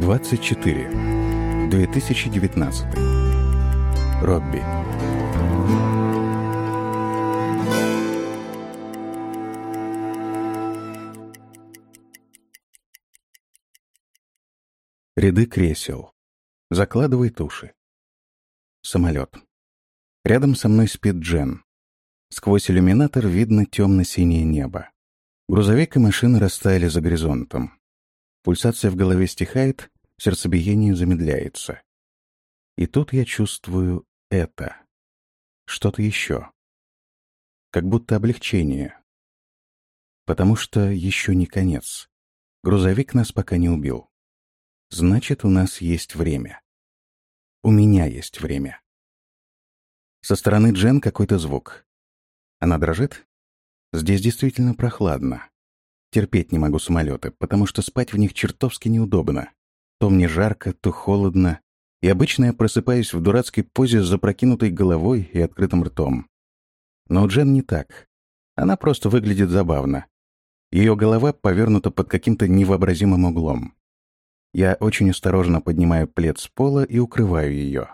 24. 2019. Робби. Ряды кресел. Закладывай туши. Самолет. Рядом со мной спит Джен. Сквозь иллюминатор видно темно-синее небо. Грузовик и машины растаяли за горизонтом. Пульсация в голове стихает, сердцебиение замедляется. И тут я чувствую это. Что-то еще. Как будто облегчение. Потому что еще не конец. Грузовик нас пока не убил. Значит, у нас есть время. У меня есть время. Со стороны Джен какой-то звук. Она дрожит? Здесь действительно прохладно. Терпеть не могу самолеты, потому что спать в них чертовски неудобно. То мне жарко, то холодно, и обычно я просыпаюсь в дурацкой позе с запрокинутой головой и открытым ртом. Но Джен не так. Она просто выглядит забавно. Ее голова повернута под каким-то невообразимым углом. Я очень осторожно поднимаю плед с пола и укрываю ее.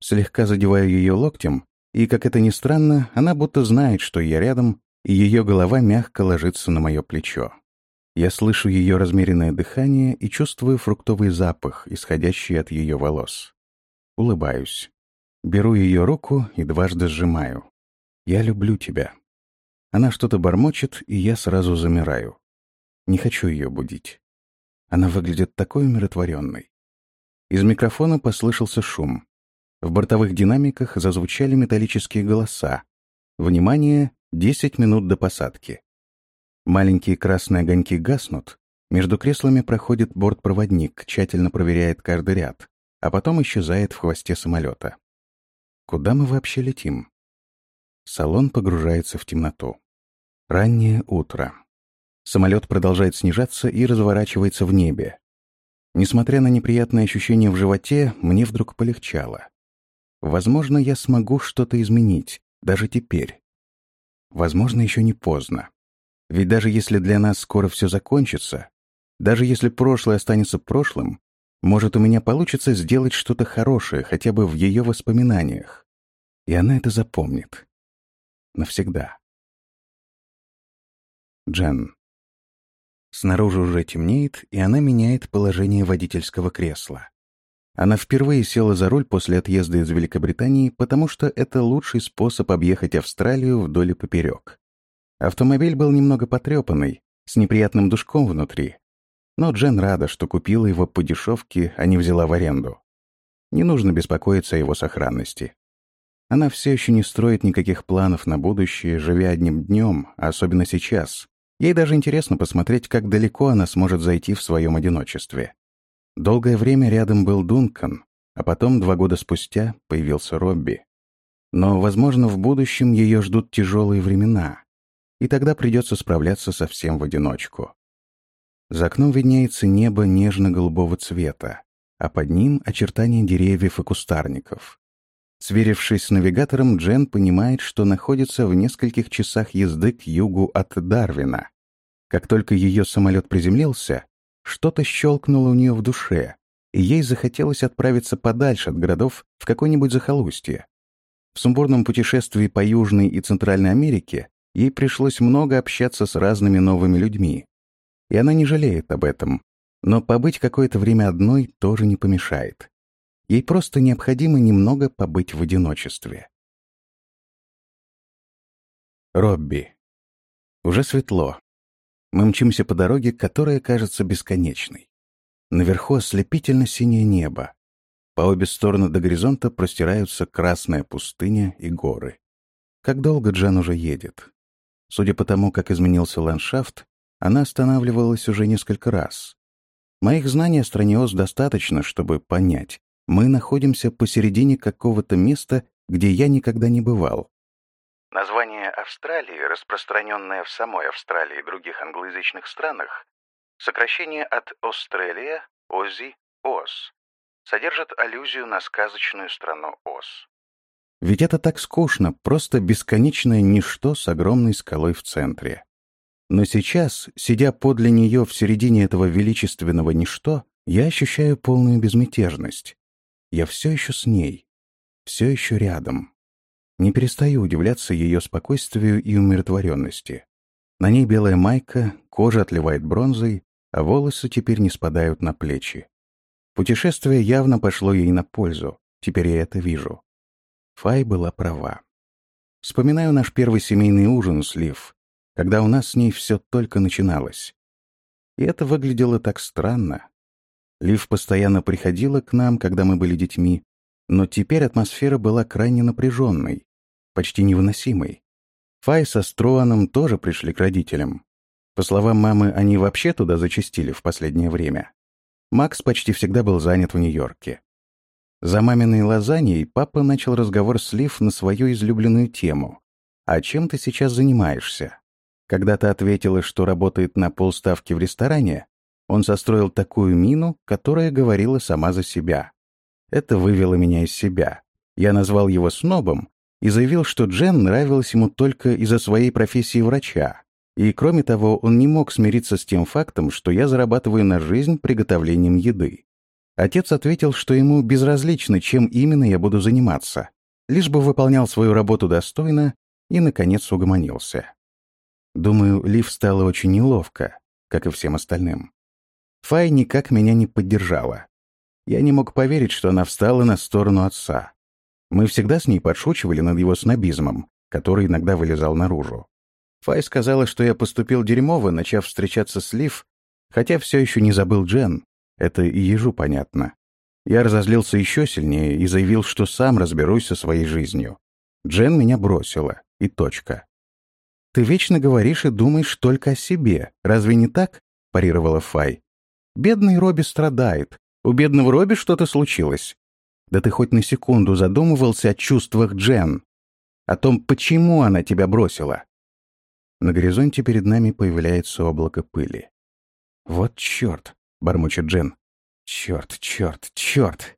Слегка задеваю ее локтем, и, как это ни странно, она будто знает, что я рядом, и ее голова мягко ложится на мое плечо. Я слышу ее размеренное дыхание и чувствую фруктовый запах, исходящий от ее волос. Улыбаюсь. Беру ее руку и дважды сжимаю. «Я люблю тебя». Она что-то бормочет, и я сразу замираю. Не хочу ее будить. Она выглядит такой умиротворенной. Из микрофона послышался шум. В бортовых динамиках зазвучали металлические голоса. Внимание, 10 минут до посадки. Маленькие красные огоньки гаснут. Между креслами проходит бортпроводник, тщательно проверяет каждый ряд, а потом исчезает в хвосте самолета. Куда мы вообще летим? Салон погружается в темноту. Раннее утро. Самолет продолжает снижаться и разворачивается в небе. Несмотря на неприятное ощущение в животе, мне вдруг полегчало. Возможно, я смогу что-то изменить, даже теперь. Возможно, еще не поздно. Ведь даже если для нас скоро все закончится, даже если прошлое останется прошлым, может, у меня получится сделать что-то хорошее хотя бы в ее воспоминаниях. И она это запомнит. Навсегда. Джен. Снаружи уже темнеет, и она меняет положение водительского кресла. Она впервые села за руль после отъезда из Великобритании, потому что это лучший способ объехать Австралию вдоль и поперек. Автомобиль был немного потрепанный, с неприятным душком внутри. Но Джен рада, что купила его по дешевке, а не взяла в аренду. Не нужно беспокоиться о его сохранности. Она все еще не строит никаких планов на будущее, живя одним днем, а особенно сейчас, Ей даже интересно посмотреть, как далеко она сможет зайти в своем одиночестве. Долгое время рядом был Дункан, а потом, два года спустя, появился Робби. Но, возможно, в будущем ее ждут тяжелые времена, и тогда придется справляться совсем в одиночку. За окном виднеется небо нежно-голубого цвета, а под ним очертания деревьев и кустарников. Сверившись с навигатором, Джен понимает, что находится в нескольких часах езды к югу от Дарвина. Как только ее самолет приземлился, что-то щелкнуло у нее в душе, и ей захотелось отправиться подальше от городов в какое-нибудь захолустье. В сумбурном путешествии по Южной и Центральной Америке ей пришлось много общаться с разными новыми людьми. И она не жалеет об этом. Но побыть какое-то время одной тоже не помешает. Ей просто необходимо немного побыть в одиночестве. Робби. Уже светло. Мы мчимся по дороге, которая кажется бесконечной. Наверху ослепительно синее небо. По обе стороны до горизонта простираются красная пустыня и горы. Как долго Джан уже едет? Судя по тому, как изменился ландшафт, она останавливалась уже несколько раз. Моих знаний о стране Оз достаточно, чтобы понять, мы находимся посередине какого-то места, где я никогда не бывал. Название Австралии, распространенное в самой Австралии и других англоязычных странах, сокращение от Австралия, Ози, Оз, содержит аллюзию на сказочную страну Оз. Ведь это так скучно, просто бесконечное ничто с огромной скалой в центре. Но сейчас, сидя подле нее в середине этого величественного ничто, Я ощущаю полную безмятежность. Я все еще с ней, все еще рядом. Не перестаю удивляться ее спокойствию и умиротворенности. На ней белая майка, кожа отливает бронзой, а волосы теперь не спадают на плечи. Путешествие явно пошло ей на пользу, теперь я это вижу. Фай была права. Вспоминаю наш первый семейный ужин с Лив, когда у нас с ней все только начиналось. И это выглядело так странно. Лив постоянно приходила к нам, когда мы были детьми, но теперь атмосфера была крайне напряженной, почти невыносимой. Фай со Строаном тоже пришли к родителям. По словам мамы, они вообще туда зачастили в последнее время. Макс почти всегда был занят в Нью-Йорке. За маминой лазаньей папа начал разговор с Лив на свою излюбленную тему. «А чем ты сейчас занимаешься?» Когда ты ответила, что работает на полставки в ресторане, он состроил такую мину, которая говорила сама за себя. Это вывело меня из себя. Я назвал его снобом и заявил, что Джен нравилась ему только из-за своей профессии врача. И, кроме того, он не мог смириться с тем фактом, что я зарабатываю на жизнь приготовлением еды. Отец ответил, что ему безразлично, чем именно я буду заниматься, лишь бы выполнял свою работу достойно и, наконец, угомонился. Думаю, Лив стало очень неловко, как и всем остальным. Фай никак меня не поддержала. Я не мог поверить, что она встала на сторону отца. Мы всегда с ней подшучивали над его снобизмом, который иногда вылезал наружу. Фай сказала, что я поступил дерьмово, начав встречаться с Лив, хотя все еще не забыл Джен. Это и ежу понятно. Я разозлился еще сильнее и заявил, что сам разберусь со своей жизнью. Джен меня бросила. И точка. «Ты вечно говоришь и думаешь только о себе. Разве не так?» — парировала Фай. «Бедный Робби страдает. У бедного Робби что-то случилось. Да ты хоть на секунду задумывался о чувствах Джен. О том, почему она тебя бросила. На горизонте перед нами появляется облако пыли. «Вот черт!» — бормочет Джен. «Черт, черт, черт!»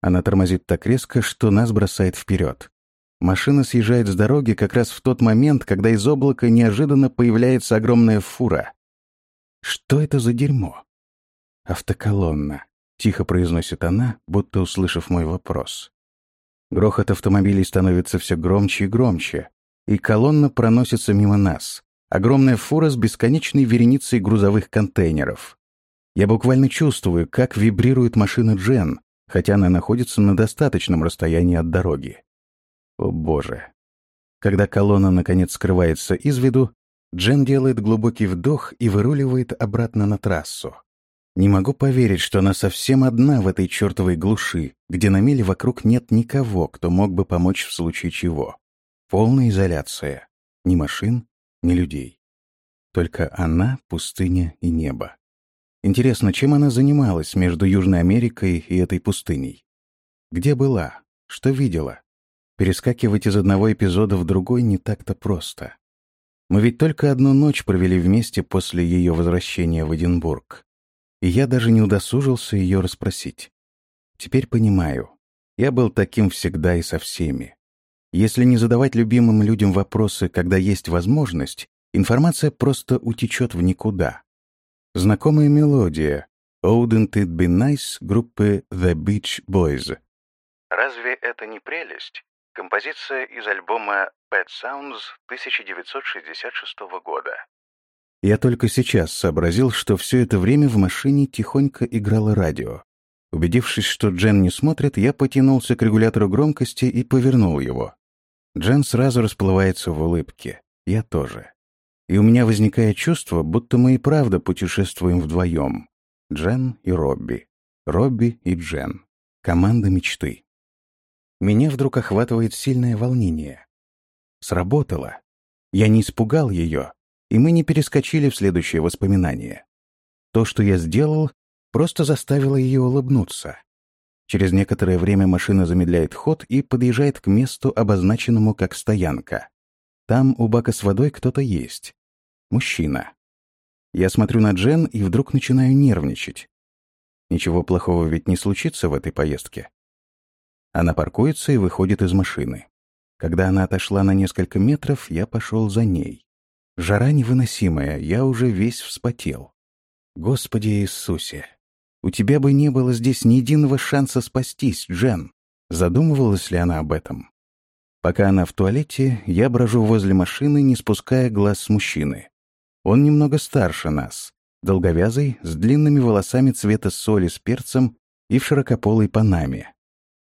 Она тормозит так резко, что нас бросает вперед. Машина съезжает с дороги как раз в тот момент, когда из облака неожиданно появляется огромная фура. «Что это за дерьмо?» «Автоколонна», — тихо произносит она, будто услышав мой вопрос. Грохот автомобилей становится все громче и громче и колонна проносится мимо нас. Огромная фура с бесконечной вереницей грузовых контейнеров. Я буквально чувствую, как вибрирует машина Джен, хотя она находится на достаточном расстоянии от дороги. О боже. Когда колонна наконец скрывается из виду, Джен делает глубокий вдох и выруливает обратно на трассу. Не могу поверить, что она совсем одна в этой чертовой глуши, где на миле вокруг нет никого, кто мог бы помочь в случае чего. Полная изоляция. Ни машин, ни людей. Только она, пустыня и небо. Интересно, чем она занималась между Южной Америкой и этой пустыней? Где была? Что видела? Перескакивать из одного эпизода в другой не так-то просто. Мы ведь только одну ночь провели вместе после ее возвращения в Эдинбург. И я даже не удосужился ее расспросить. Теперь понимаю. Я был таким всегда и со всеми. Если не задавать любимым людям вопросы, когда есть возможность, информация просто утечет в никуда. Знакомая мелодия «Wouldn't It Be Nice» группы The Beach Boys. Разве это не прелесть? Композиция из альбома Pet Sounds 1966 года. Я только сейчас сообразил, что все это время в машине тихонько играло радио. Убедившись, что Джен не смотрит, я потянулся к регулятору громкости и повернул его. Джен сразу расплывается в улыбке. Я тоже. И у меня возникает чувство, будто мы и правда путешествуем вдвоем. Джен и Робби. Робби и Джен. Команда мечты. Меня вдруг охватывает сильное волнение. Сработало. Я не испугал ее, и мы не перескочили в следующее воспоминание. То, что я сделал, просто заставило ее улыбнуться. Через некоторое время машина замедляет ход и подъезжает к месту, обозначенному как стоянка. Там у бака с водой кто-то есть. Мужчина. Я смотрю на Джен и вдруг начинаю нервничать. Ничего плохого ведь не случится в этой поездке. Она паркуется и выходит из машины. Когда она отошла на несколько метров, я пошел за ней. Жара невыносимая, я уже весь вспотел. Господи Иисусе! у тебя бы не было здесь ни единого шанса спастись, Джен. Задумывалась ли она об этом? Пока она в туалете, я брожу возле машины, не спуская глаз с мужчины. Он немного старше нас, долговязый, с длинными волосами цвета соли с перцем и в широкополой панаме.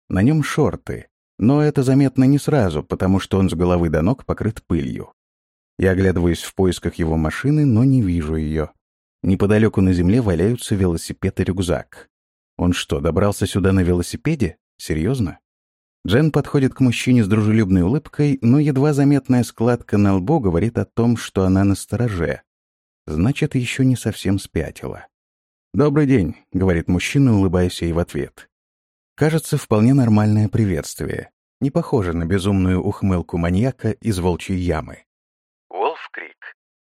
На нем шорты, но это заметно не сразу, потому что он с головы до ног покрыт пылью. Я оглядываюсь в поисках его машины, но не вижу ее. Неподалеку на земле валяются велосипед и рюкзак. Он что, добрался сюда на велосипеде? Серьезно? Джен подходит к мужчине с дружелюбной улыбкой, но едва заметная складка на лбу говорит о том, что она на стороже. Значит, еще не совсем спятила. «Добрый день», — говорит мужчина, улыбаясь ей в ответ. Кажется, вполне нормальное приветствие. Не похоже на безумную ухмылку маньяка из волчьей ямы.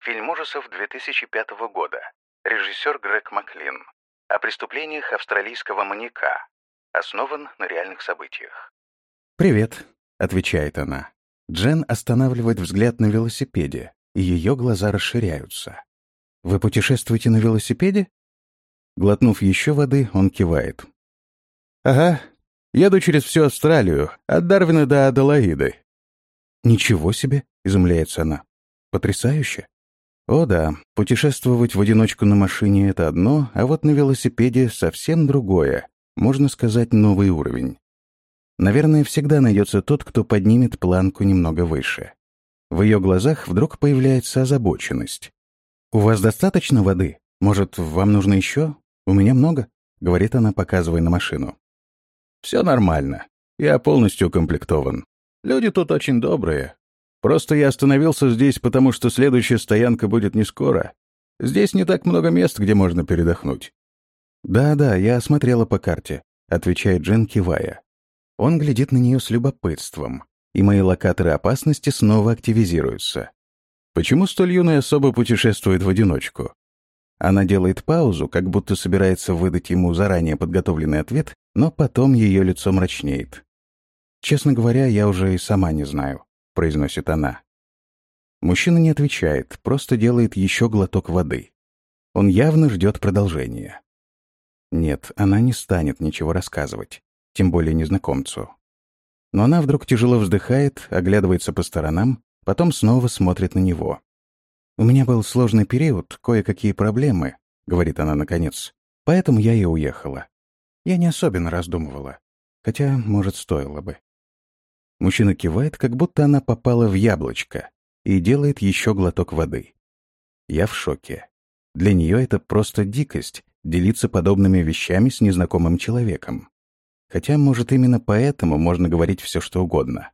Фильм ужасов 2005 года. Режиссер Грег Маклин. О преступлениях австралийского маньяка. Основан на реальных событиях. «Привет», — отвечает она. Джен останавливает взгляд на велосипеде, и ее глаза расширяются. «Вы путешествуете на велосипеде?» Глотнув еще воды, он кивает. «Ага, еду через всю Австралию, от Дарвина до Аделаиды». «Ничего себе!» — изумляется она. «Потрясающе!» О да, путешествовать в одиночку на машине — это одно, а вот на велосипеде совсем другое, можно сказать, новый уровень. Наверное, всегда найдется тот, кто поднимет планку немного выше. В ее глазах вдруг появляется озабоченность. «У вас достаточно воды? Может, вам нужно еще? У меня много?» — говорит она, показывая на машину. «Все нормально. Я полностью укомплектован. Люди тут очень добрые. Просто я остановился здесь, потому что следующая стоянка будет не скоро. Здесь не так много мест, где можно передохнуть». «Да-да, я осмотрела по карте», — отвечает Джен, кивая. Он глядит на нее с любопытством, и мои локаторы опасности снова активизируются. Почему столь юная особа путешествует в одиночку? Она делает паузу, как будто собирается выдать ему заранее подготовленный ответ, но потом ее лицо мрачнеет. «Честно говоря, я уже и сама не знаю», — произносит она. Мужчина не отвечает, просто делает еще глоток воды. Он явно ждет продолжения. Нет, она не станет ничего рассказывать тем более незнакомцу. Но она вдруг тяжело вздыхает, оглядывается по сторонам, потом снова смотрит на него. «У меня был сложный период, кое-какие проблемы», — говорит она наконец. «Поэтому я и уехала. Я не особенно раздумывала. Хотя, может, стоило бы». Мужчина кивает, как будто она попала в яблочко, и делает еще глоток воды. Я в шоке. Для нее это просто дикость — делиться подобными вещами с незнакомым человеком. Хотя, может, именно поэтому можно говорить все, что угодно.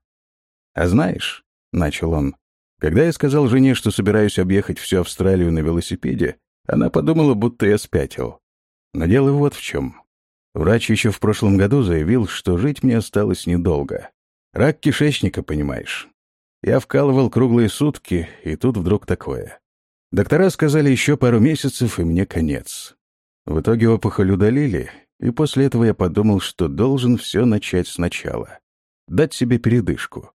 «А знаешь», — начал он, — «когда я сказал жене, что собираюсь объехать всю Австралию на велосипеде, она подумала, будто я спятил. Но дело вот в чем. Врач еще в прошлом году заявил, что жить мне осталось недолго. Рак кишечника, понимаешь. Я вкалывал круглые сутки, и тут вдруг такое. Доктора сказали еще пару месяцев, и мне конец. В итоге опухоль удалили, и после этого я подумал, что должен все начать сначала. Дать себе передышку.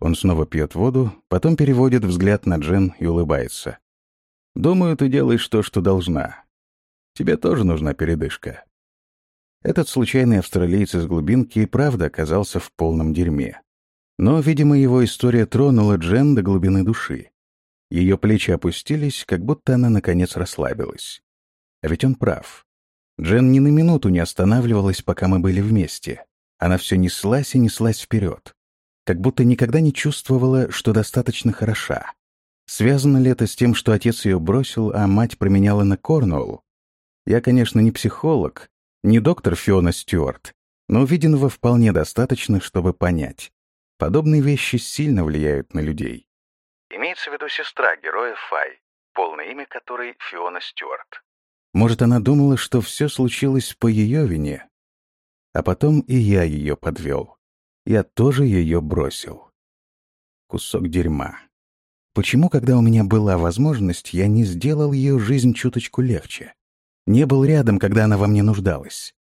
Он снова пьет воду, потом переводит взгляд на Джен и улыбается. «Думаю, ты делаешь то, что должна. Тебе тоже нужна передышка». Этот случайный австралиец из глубинки и правда оказался в полном дерьме. Но, видимо, его история тронула Джен до глубины души. Ее плечи опустились, как будто она, наконец, расслабилась. А ведь он прав. Джен ни на минуту не останавливалась, пока мы были вместе. Она все неслась и неслась вперед. Как будто никогда не чувствовала, что достаточно хороша. Связано ли это с тем, что отец ее бросил, а мать променяла на Корнуолл? Я, конечно, не психолог, не доктор Фиона Стюарт, но увиденного вполне достаточно, чтобы понять. Подобные вещи сильно влияют на людей. Имеется в виду сестра героя Фай, полное имя которой Фиона Стюарт. Может, она думала, что все случилось по ее вине. А потом и я ее подвел. Я тоже ее бросил. Кусок дерьма. Почему, когда у меня была возможность, я не сделал ее жизнь чуточку легче? Не был рядом, когда она во мне нуждалась.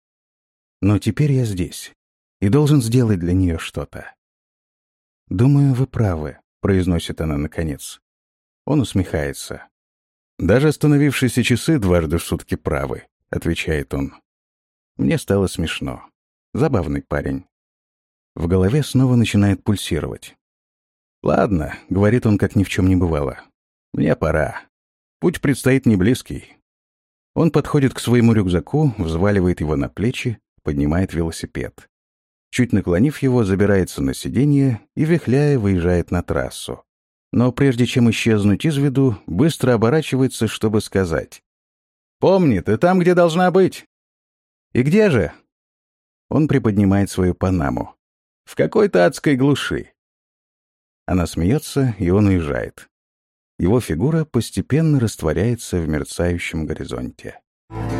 Но теперь я здесь и должен сделать для нее что-то. «Думаю, вы правы», — произносит она наконец. Он усмехается. «Даже остановившиеся часы дважды в сутки правы», — отвечает он. Мне стало смешно. Забавный парень. В голове снова начинает пульсировать. «Ладно», — говорит он, как ни в чем не бывало. «Мне пора. Путь предстоит не близкий». Он подходит к своему рюкзаку, взваливает его на плечи, поднимает велосипед. Чуть наклонив его, забирается на сиденье и, вихляя, выезжает на трассу. Но прежде чем исчезнуть из виду, быстро оборачивается, чтобы сказать. «Помни, ты там, где должна быть!» «И где же?» Он приподнимает свою панаму. «В какой-то адской глуши». Она смеется, и он уезжает. Его фигура постепенно растворяется в мерцающем горизонте. Thank you.